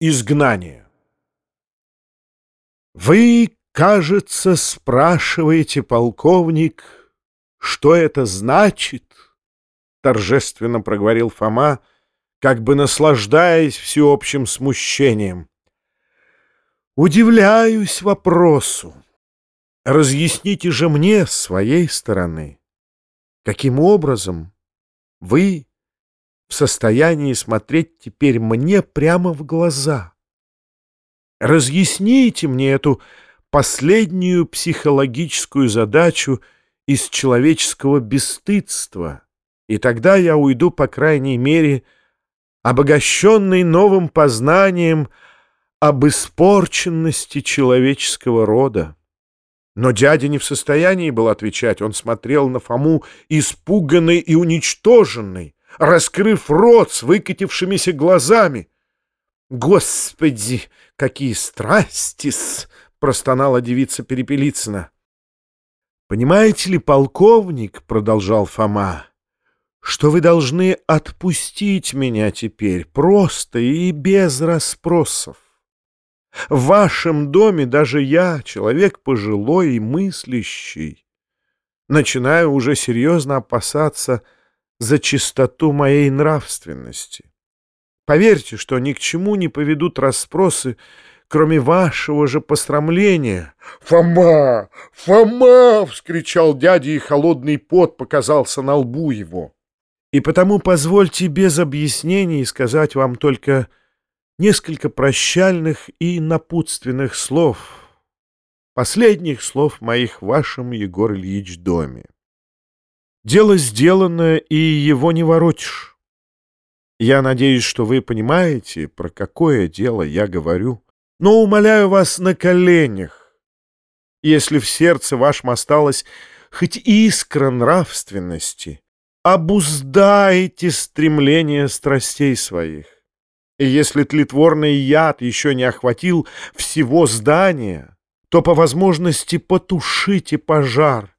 Изгнание. Вы, кажется, спрашиваете, полковник, что это значит? Торжественно проговорил Фома, как бы наслаждаясь всеобщим смущением. Удивляюсь вопросу. Разъясните же мне с своей стороны, каким образом вы в состоянии смотреть теперь мне прямо в глаза. Разъясните мне эту последнюю психологическую задачу из человеческого бесстыдства, и тогда я уйду, по крайней мере, обогащенный новым познанием об испорченности человеческого рода. Но дядя не в состоянии был отвечать, он смотрел на Фому испуганный и уничтоженный, раскрыв рот с выкатившимися глазами. «Господи, какие страсти-с!» — простонала девица Перепелицына. «Понимаете ли, полковник, — продолжал Фома, — что вы должны отпустить меня теперь просто и без расспросов. В вашем доме даже я, человек пожилой и мыслящий, начинаю уже серьезно опасаться — за чистоту моей нравственности. Поверьте, что ни к чему не поведут расспросы, кроме вашего же посрамления. «Фома! Фома!» — вскричал дядя, и холодный пот показался на лбу его. И потому позвольте без объяснений сказать вам только несколько прощальных и напутственных слов, последних слов моих в вашем, Егор Ильич, доме. Дело сделано, и его не воротишь. Я надеюсь, что вы понимаете, про какое дело я говорю. Но умоляю вас на коленях. Если в сердце вашем осталось хоть искра нравственности, обуздайте стремление страстей своих. И если тлетворный яд еще не охватил всего здания, то по возможности потушите пожар —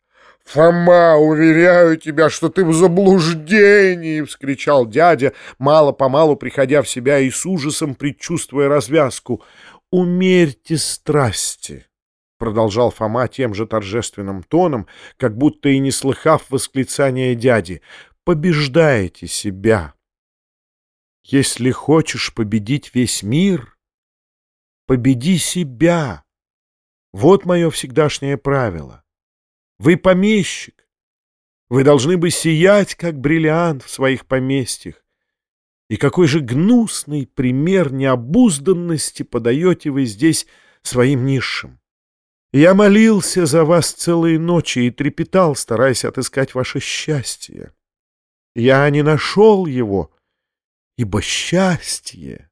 «Фома, уверяю тебя, что ты в заблуждении!» — вскричал дядя, мало-помалу приходя в себя и с ужасом предчувствуя развязку. «Умерьте страсти!» — продолжал Фома тем же торжественным тоном, как будто и не слыхав восклицания дяди. «Побеждайте себя! Если хочешь победить весь мир, победи себя! Вот мое всегдашнее правило!» Вы помещик. Вы должны бы сиять, как бриллиант в своих поместьях. И какой же гнусный пример необузданности подаете вы здесь своим низшим. Я молился за вас целые ночи и трепетал, стараясь отыскать ваше счастье. Я не нашел его, ибо счастье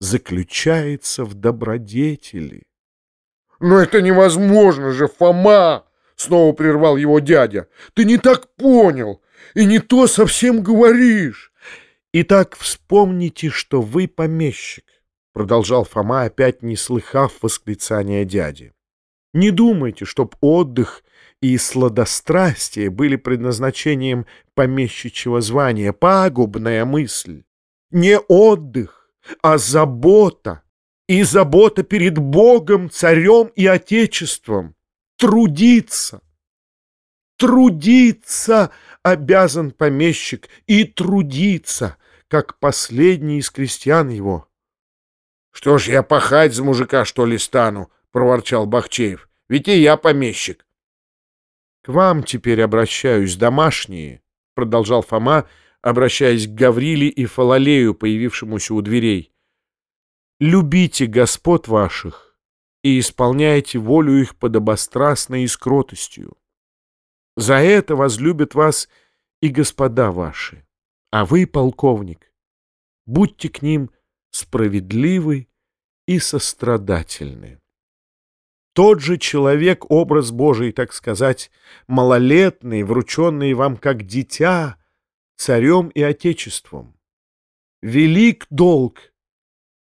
заключается в добродетели. — Но это невозможно же, Фома! Снова прервал его дядя. Ты не так понял и не то совсем говоришь. Итак, вспомните, что вы помещик, продолжал Фома, опять не слыхав восклицания дяди. Не думайте, чтоб отдых и сладострастие были предназначением помещичьего звания. Пагубная мысль. Не отдых, а забота. И забота перед Богом, царем и Отечеством трудиться. Трудиться обязан помещик и трудиться, как последний из крестьян его. — Что ж, я пахать за мужика, что ли, стану? — проворчал Бахчеев. — Ведь и я помещик. — К вам теперь обращаюсь, домашние, — продолжал Фома, обращаясь к Гавриле и Фалалею, появившемуся у дверей. — Любите господ ваших и исполняете волю их подобострастно и с кротостью. За это возлюбят вас и господа ваши, а вы, полковник, будьте к ним справедливы и сострадательны. Тот же человек, образ Божий, так сказать, малолетный, врученный вам как дитя, царем и отечеством. Велик долг,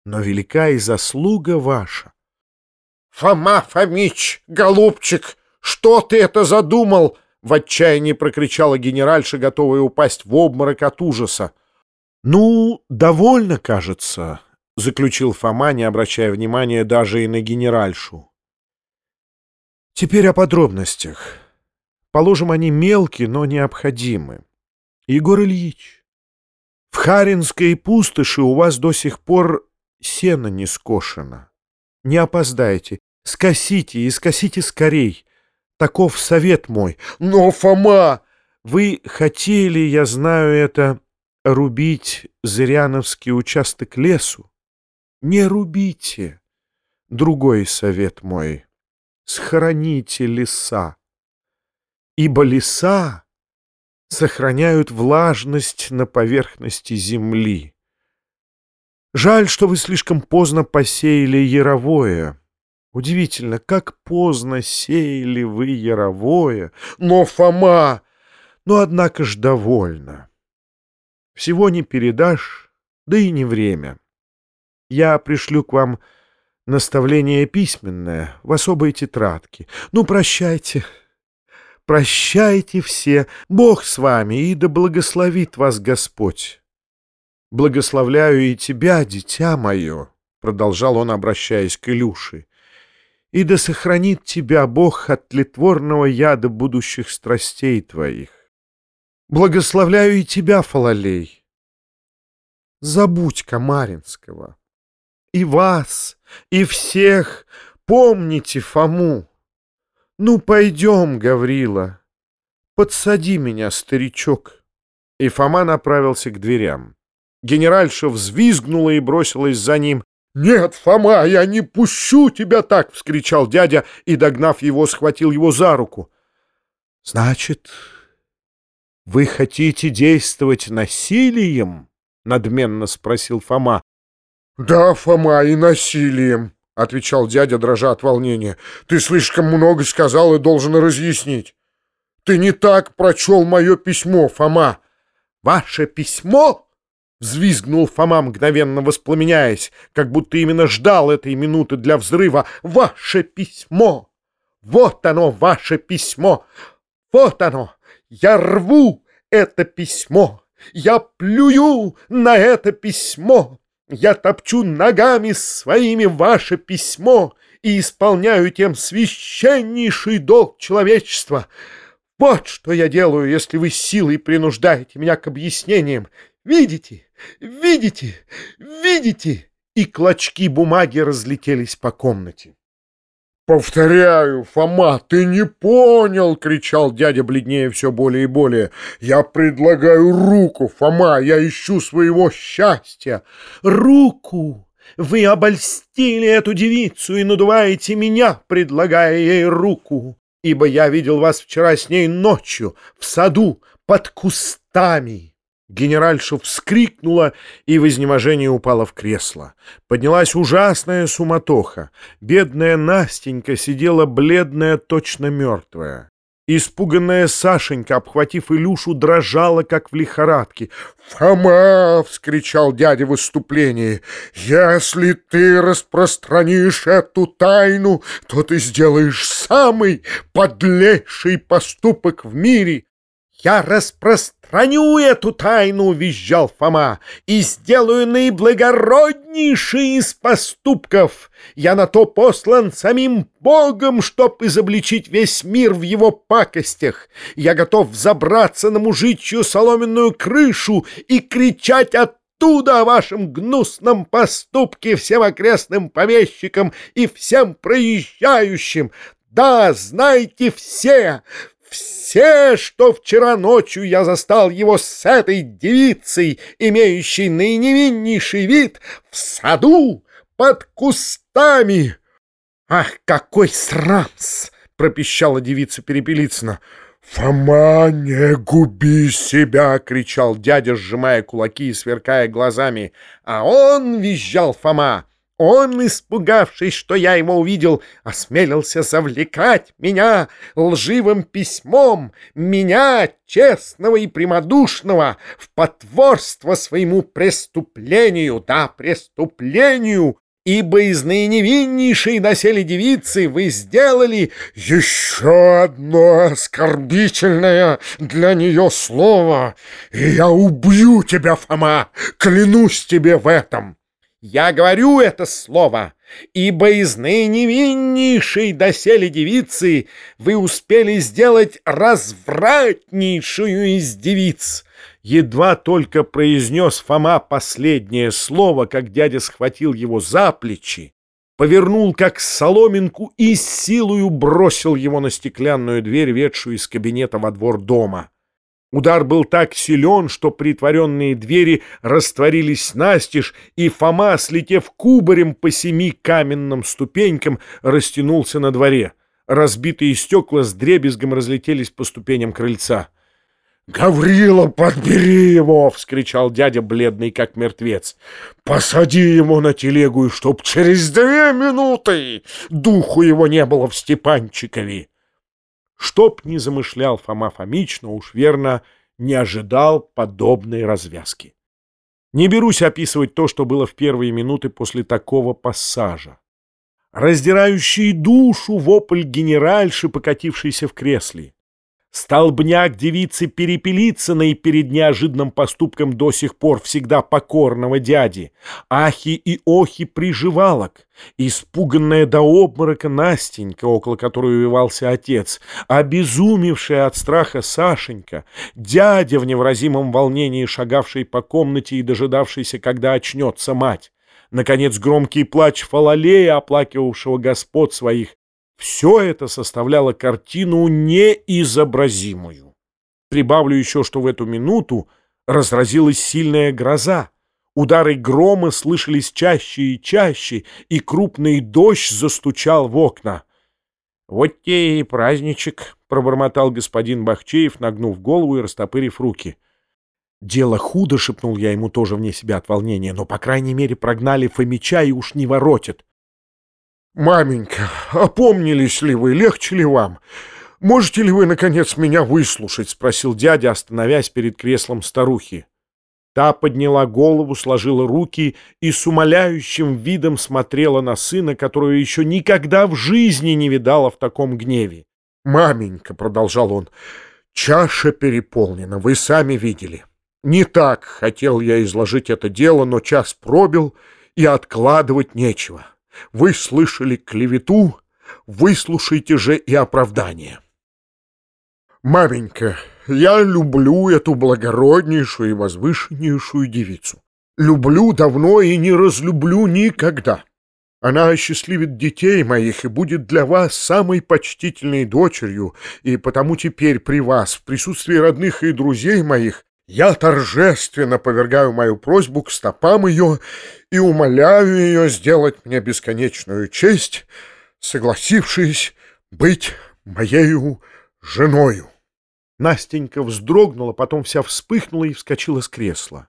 но велика и заслуга ваша. «Фома Фомич, голубчик, что ты это задумал?» В отчаянии прокричала генеральша, готовая упасть в обморок от ужаса. «Ну, довольно, кажется», — заключил Фома, не обращая внимания даже и на генеральшу. «Теперь о подробностях. Положим, они мелкие, но необходимы. Егор Ильич, в Харинской пустоши у вас до сих пор сено не скошено. Не опоздайте, скосите и скосите скорей. Таков совет мой. Но, Фома, вы хотели, я знаю это, рубить Зыряновский участок лесу. Не рубите. Другой совет мой. Схороните леса. Ибо леса сохраняют влажность на поверхности земли. Жаль, что вы слишком поздно посеяли яровое. Удивительно, как поздно сеяли вы яровое. Но, Фома... Но, однако ж, довольно. Всего не передашь, да и не время. Я пришлю к вам наставление письменное в особой тетрадке. Ну, прощайте. Прощайте все. Бог с вами, и да благословит вас Господь. Благословляю и тебя, дитя мое, — продолжал он, обращаясь к Илюше, — и да сохранит тебя Бог от тлетворного яда будущих страстей твоих. Благословляю и тебя, Фалалей. Забудь Камаринского. И вас, и всех помните Фому. Ну, пойдем, Гаврила, подсади меня, старичок. И Фома направился к дверям. Генеральша взвизгнула и бросилась за ним. «Нет, Фома, я не пущу тебя так!» — вскричал дядя и, догнав его, схватил его за руку. «Значит, вы хотите действовать насилием?» — надменно спросил Фома. «Да, Фома, и насилием», — отвечал дядя, дрожа от волнения. «Ты слишком много сказал и должен разъяснить. Ты не так прочел мое письмо, Фома». «Ваше письмо?» — взвизгнул Фома, мгновенно воспламеняясь, как будто именно ждал этой минуты для взрыва. «Ваше письмо! Вот оно, ваше письмо! Вот оно! Я рву это письмо! Я плюю на это письмо!» Я топчу ногами своими ваше письмо и исполняю тем священнейший долг человечества. Вот что я делаю, если вы силой принуждаете меня к объяснениям. Видите, видите, видите!» И клочки бумаги разлетелись по комнате. «Повторяю, Фома, ты не понял!» — кричал дядя, бледнее все более и более. «Я предлагаю руку, Фома, я ищу своего счастья!» «Руку! Вы обольстили эту девицу и надуваете меня, предлагая ей руку, ибо я видел вас вчера с ней ночью в саду под кустами!» Генеральша вскрикнула и в изнеможении упала в кресло. Поднялась ужасная суматоха. Бедная Настенька сидела бледная, точно мертвая. Испуганная Сашенька, обхватив Илюшу, дрожала, как в лихорадке. «Фома!» — вскричал дядя в выступлении. «Если ты распространишь эту тайну, то ты сделаешь самый подлейший поступок в мире!» «Я распространю эту тайну!» — визжал Фома. «И сделаю наиблагороднейший из поступков! Я на то послан самим Богом, чтоб изобличить весь мир в его пакостях! Я готов забраться на мужичью соломенную крышу и кричать оттуда о вашем гнусном поступке всем окрестным помещикам и всем проезжающим! Да, знайте все!» Все, что вчера ночью я застал его с этой девицей, имеющей наиневиннейший вид, в саду под кустами. «Ах, какой срамс!» — пропищала девица Перепелицына. «Фома, не губи себя!» — кричал дядя, сжимая кулаки и сверкая глазами. А он визжал Фома. Он, испугавшись, что я его увидел, осмелился завлекать меня лживым письмом, меня, честного и прямодушного, в потворство своему преступлению, да, преступлению, ибо из наиневиннейшей доселе девицы вы сделали еще одно оскорбительное для нее слово, и я убью тебя, Фома, клянусь тебе в этом. Я говорю это слово, ибо из наиневиннейшей доселе девицы вы успели сделать развратнейшую из девиц. Едва только произнес Фома последнее слово, как дядя схватил его за плечи, повернул как соломинку и силою бросил его на стеклянную дверь, ведшую из кабинета во двор дома. Удар был так силен, что притворенные двери растворились настежь, и Фома, слетев кубарем по семи каменным ступенькам, растянулся на дворе. Разбитые стекла с дребезгом разлетелись по ступеням крыльца. «Гаврила, подбери его!» — вскричал дядя, бледный как мертвец. «Посади его на телегу, и чтоб через две минуты духу его не было в Степанчикове!» Чтоб не замышлял Фома Фомич, но уж верно не ожидал подобной развязки. Не берусь описывать то, что было в первые минуты после такого пассажа. Раздирающий душу вопль генеральши, покатившийся в кресле. Столбняк девицы Перепелицыной перед неожиданным поступком до сих пор всегда покорного дяди, ахи и охи приживалок, испуганная до обморока Настенька, около которой увивался отец, обезумевшая от страха Сашенька, дядя в невыразимом волнении, шагавший по комнате и дожидавшийся, когда очнется мать, наконец громкий плач Фалалея, оплакивавшего господ своих, все это составляло картину неизобразимую. Прибавлю еще, что в эту минуту разразилась сильная гроза. Удары грома слышались чаще и чаще, и крупный дождь застучал в окна. «Вот те и праздничек», — пробормотал господин Бахчеев, нагнув голову и растопырив руки. «Дело худо», — шепнул я ему тоже вне себя от волнения, «но, по крайней мере, прогнали Фомича и уж не воротят». «Маменька, опомнились ли вы, легче ли вам? Можете ли вы, наконец, меня выслушать?» — спросил дядя, остановясь перед креслом старухи. Та подняла голову, сложила руки и с умоляющим видом смотрела на сына, которого еще никогда в жизни не видала в таком гневе. «Маменька», — продолжал он, — «чаша переполнена, вы сами видели. Не так хотел я изложить это дело, но час пробил, и откладывать нечего». Вы слышали клевету, выслушайте же и оправдание. Маменька, я люблю эту благороднейшую и возвышеннейшую девицу. Люблю давно и не разлюблю никогда. Она осчастливит детей моих и будет для вас самой почтительной дочерью, и потому теперь при вас, в присутствии родных и друзей моих, я торжественно повергаю мою просьбу к стопам ее и умоляю ее сделать мне бесконечную честь, согласившись быть моею женою. Настенька вздрогнула, потом вся вспыхнула и вскочила с кресла.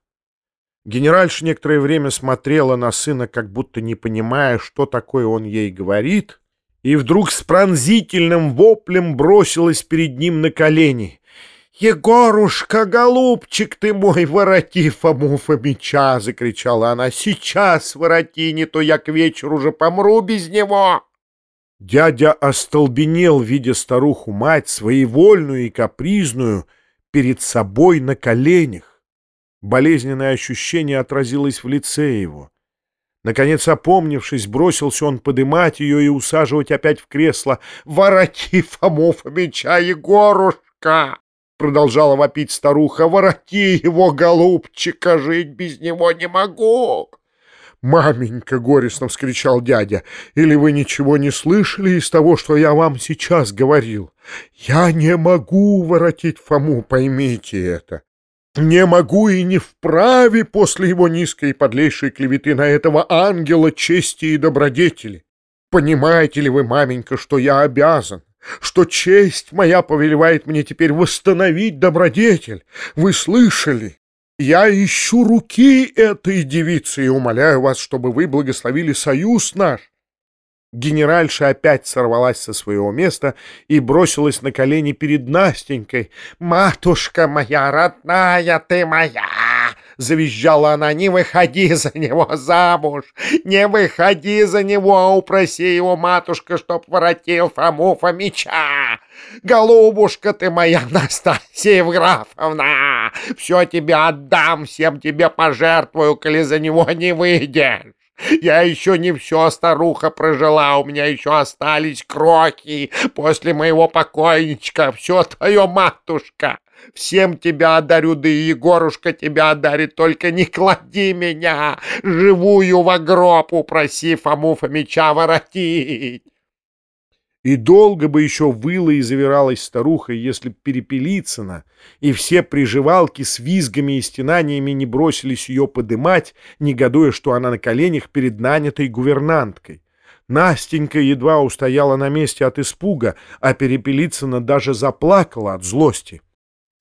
Генеральша некоторое время смотрела на сына, как будто не понимая, что такое он ей говорит, и вдруг с пронзительным воплем бросилась перед ним на колени. «Егорушка, голубчик ты мой, вороти Фому Фомича!» — закричала она. «Сейчас вороти, не то я к вечеру уже помру без него!» Дядя остолбенел, видя старуху-мать, своевольную и капризную, перед собой на коленях. Болезненное ощущение отразилось в лице его. Наконец, опомнившись, бросился он подымать ее и усаживать опять в кресло. «Вороти Фому Фомича, Егорушка!» Продолжала вопить старуха. «Вороти его, голубчика, жить без него не могу!» «Маменька!» — горестно вскричал дядя. «Или вы ничего не слышали из того, что я вам сейчас говорил? Я не могу воротить Фому, поймите это. Не могу и не вправе после его низкой и подлейшей клеветы на этого ангела чести и добродетели. Понимаете ли вы, маменька, что я обязан, что честь моя повелевает мне теперь восстановить добродетель. Вы слышали? Я ищу руки этой девицы и умоляю вас, чтобы вы благословили союз наш. Генеральша опять сорвалась со своего места и бросилась на колени перед Настенькой. «Матушка моя родная, ты моя!» — завизжала она. «Не выходи за него замуж! Не выходи за него! Упроси его, матушка, чтоб воротил Фому Фомича! Голубушка ты моя, Настасья Евграфовна! Все тебе отдам, всем тебе пожертвую, коли за него не выйдешь!» Я еще не все, старуха, прожила, у меня еще остались крохи после моего покойничка. Все твое, матушка. Всем тебя одарю, да и Егорушка тебя одарит, только не клади меня, живую в гроб, упроси Фому Фомича воротить. И долго бы еще выла и завиралась старуха, если б Перепелицына и все приживалки с визгами и стенаниями не бросились ее подымать, негодуя, что она на коленях перед нанятой гувернанткой. Настенька едва устояла на месте от испуга, а Перепелицына даже заплакала от злости.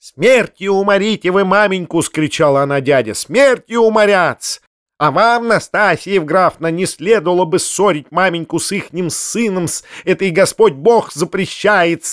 «Смертью уморите вы маменьку!» — скричала она дядя. «Смертью уморяться! А вам, Настасья Евграфна, не следовало бы ссорить маменьку с ихним сыном, с этой Господь Бог запрещает.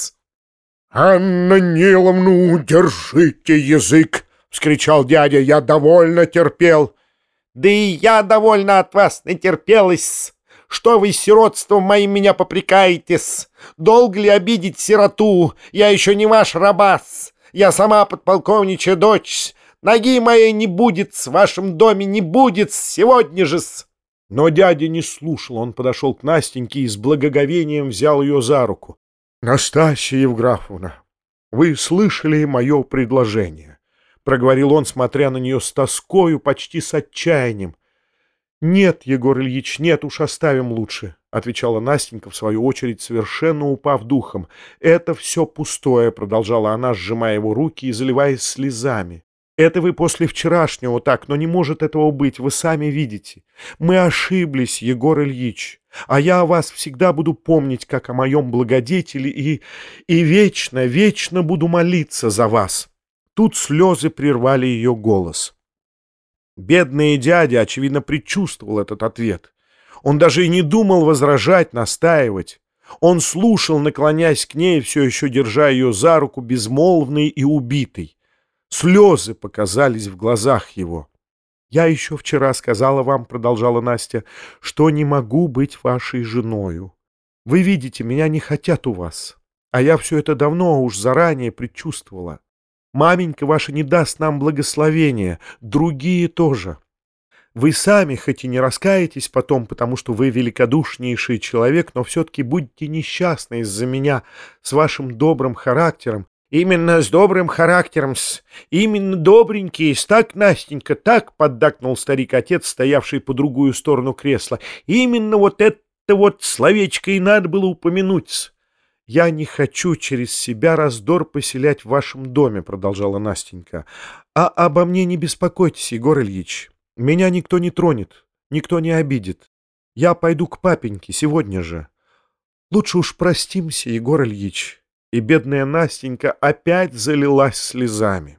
— Анна Ниловну, держите язык! — вскричал дядя. — Я довольно терпел. — Да и я довольно от вас натерпелась. Что вы сиротством моим меня попрекаетесь? Долго ли обидеть сироту? Я еще не ваш рабас. Я сама подполковничья дочь. Ноги моей не будет, в вашем доме не будет, сегодня же -с. Но дядя не слушал, он подошел к Настеньке и с благоговением взял ее за руку. — Настасья Евграфовна, вы слышали мое предложение? — проговорил он, смотря на нее с тоскою, почти с отчаянием. — Нет, Егор Ильич, нет, уж оставим лучше, — отвечала Настенька, в свою очередь, совершенно упав духом. — Это все пустое, — продолжала она, сжимая его руки и заливаясь слезами. Это вы после вчерашнего так, но не может этого быть, вы сами видите. Мы ошиблись, Егор Ильич, а я о вас всегда буду помнить, как о моем благодетеле, и, и вечно, вечно буду молиться за вас». Тут слезы прервали ее голос. Бедный дядя, очевидно, предчувствовал этот ответ. Он даже и не думал возражать, настаивать. Он слушал, наклоняясь к ней, все еще держа ее за руку, безмолвный и убитый. Слезы показались в глазах его. «Я еще вчера сказала вам, — продолжала Настя, — что не могу быть вашей женою. Вы видите, меня не хотят у вас, а я все это давно уж заранее предчувствовала. Маменька ваша не даст нам благословения, другие тоже. Вы сами, хоть и не раскаетесь потом, потому что вы великодушнейший человек, но все-таки будьте несчастны из-за меня с вашим добрым характером Именно с добрым характером, с именно добренький, с так, Настенька, так, поддакнул старик-отец, стоявший по другую сторону кресла. Именно вот это вот словечко и надо было упомянуть. Я не хочу через себя раздор поселять в вашем доме, продолжала Настенька. А обо мне не беспокойтесь, Егор Ильич. Меня никто не тронет, никто не обидит. Я пойду к папеньке сегодня же. Лучше уж простимся, Егор Ильич и бедная Настенька опять залилась слезами.